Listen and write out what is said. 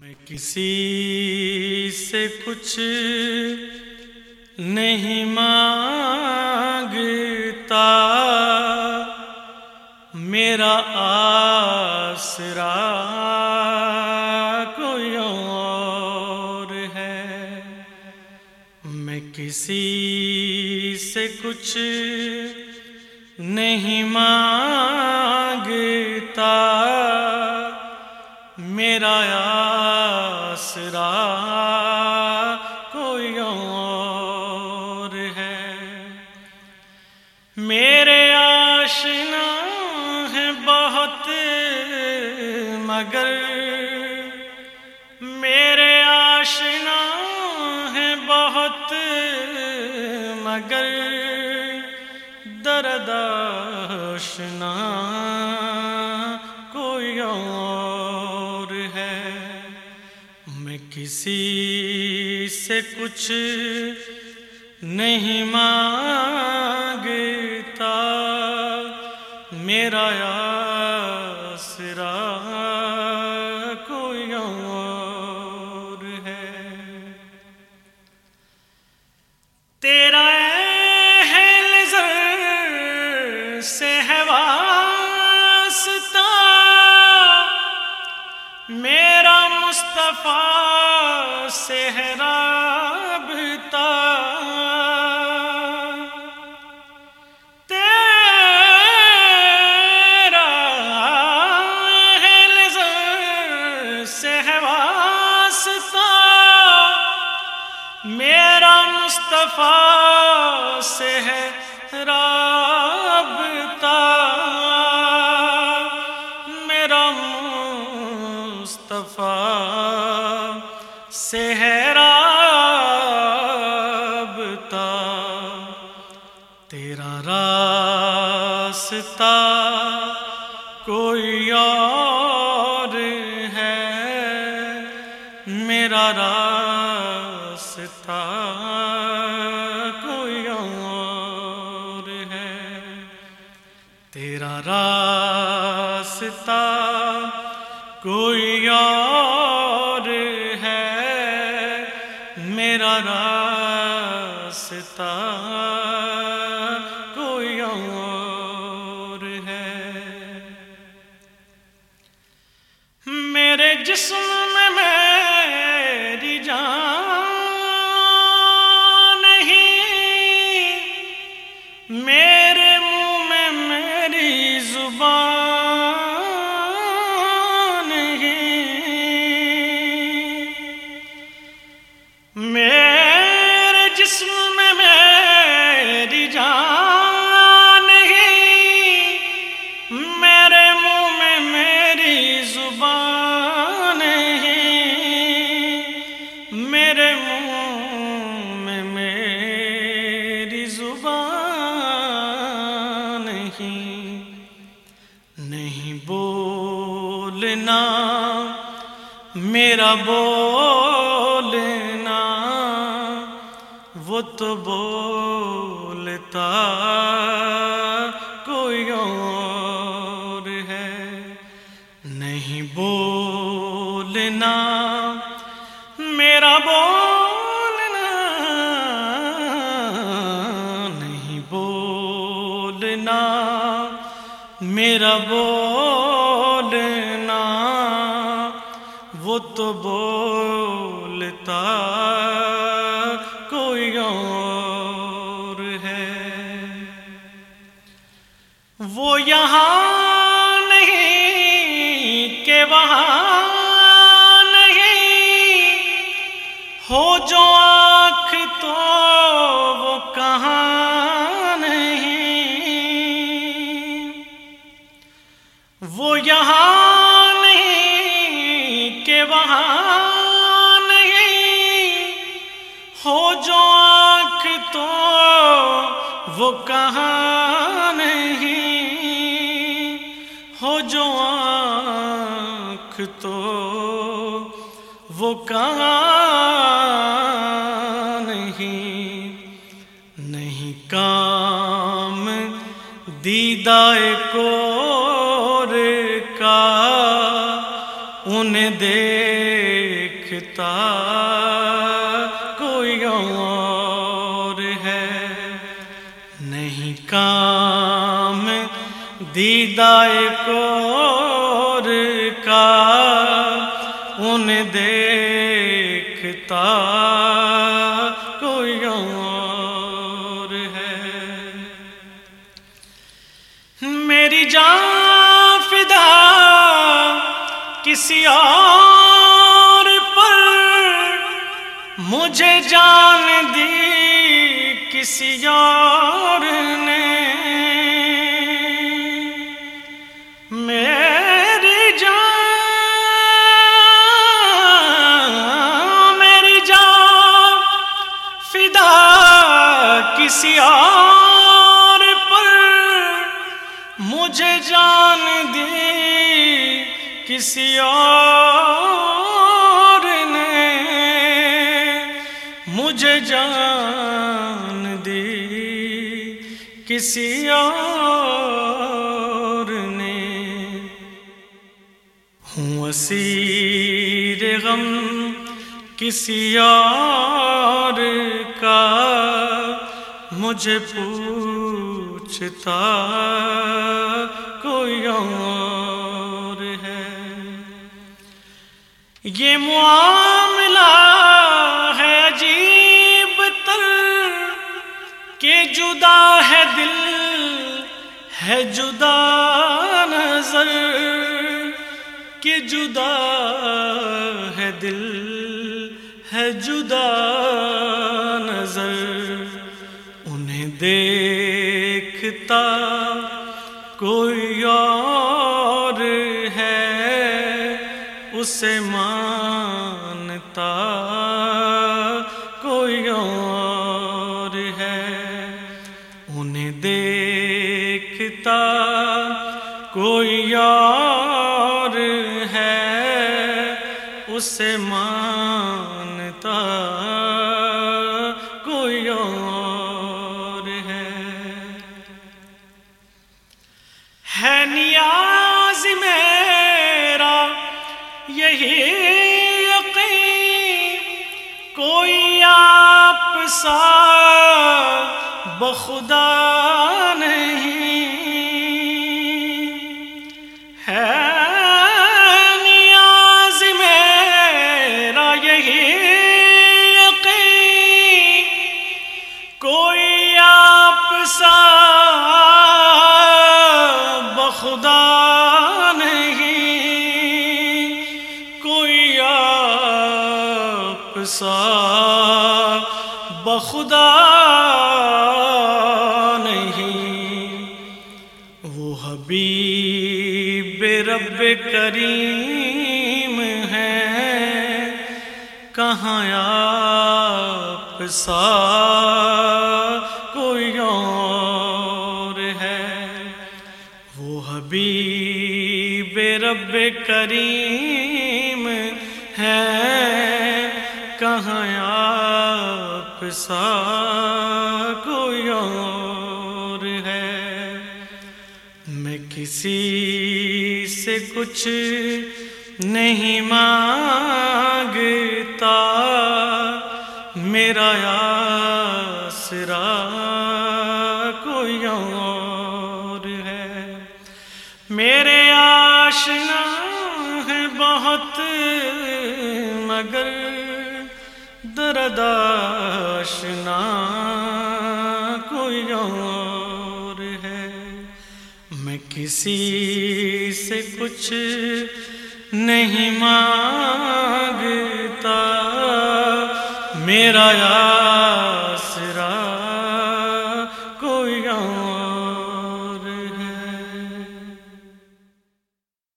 میں کسی سے کچھ نہیں مانگتا۔ میرا آسرا کوئی اور ہے۔ میں کسی سے کچھ نہیں مانگتا۔ میرا آسرا کوئی اور ہے۔ میرے آشنا ہے بہت، مگر میرے آشنا ہے بہت، مگر درد آشنا کسی سے کچھ نہیں مانگتا میرا آسرا میرا مصطفیٰ سے ہے رابطہ تیرا اہل سے ہے واسطہ۔ میرا مصطفیٰ سے ہے رابطہ راستہ کوئی اور ہے۔ میرا راستہ کوئی اور ہے۔ تیرا راستہ کوئی اور میرے میرا بولنا، وہ تو بولتا کوئی اور ہے۔ نہیں بولنا، میرا بولنا، نہیں بولنا، میرا بولنا۔ تو بولتا کوئی اور ہے۔ وہ یہاں نہیں کہ وہاں نہیں۔ ہو جو آنکھ تو وہ کہاں نہیں۔ وہ یہاں کہ وہاں نہیں۔ ہو جو آنکھ تو، وہ کہاں نہیں۔ ہو جو آنکھ تو، وہ کہاں نہیں۔ نہیں کام دیدائے کو کا انہیں دے دیکھتا؟ کوئی اور ہے؟ نہیں کام دیدائے کور کا۔ ان دیکھتا؟ کوئی اور ہے؟ میری جان کسی پر مجھے جان دی کسی اور نے۔ میری جان میری جان، فدا کسی اور پر مجھے جان دی کسی اور نے مجھے جان دی، کسی اور نے۔ ہوں اسیر غم کسی اور کا مجھے پوچھتا، کوئی اور یہ معاملہ ہے عجیب تر کہ جدا ہے دل، ہے جدا نظر کہ جدا ہے دل، ہے جدا نظر۔ انہیں دیکھتا کوئی اور ہے، اسے مانتا دیکھتا کوئی اور ہے، اسے مانتا کوئی اور ہے۔ ہے نیاز میرا، یہی یقین، کوئی آپ سا بخدا نیاز میرا یہی یقین۔ کوئی آپ سا بخدا نہیں۔ کوئی آپ سا بخدا کریم ہے۔ کہاں آپ سا کوئی اور ہے؟ وہ حبیب رب کریم ہے۔ کہاں آپ سا کوئی اور ہے؟ میں کسی سے کچھ نہیں مانگتا۔ میرا آسرا کوئی اور ہے۔ میرے آشنا ہے بہت، مگر درداشنا کوئی اور میں کسی سے کچھ نہیں مانگتا۔ میرا یار